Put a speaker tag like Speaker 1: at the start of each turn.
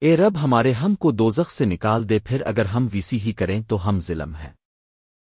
Speaker 1: اے رب ہمارے ہم کو دوزخ سے نکال دے، پھر اگر ہم ویسی ہی کریں تو ہم ظلم ہیں۔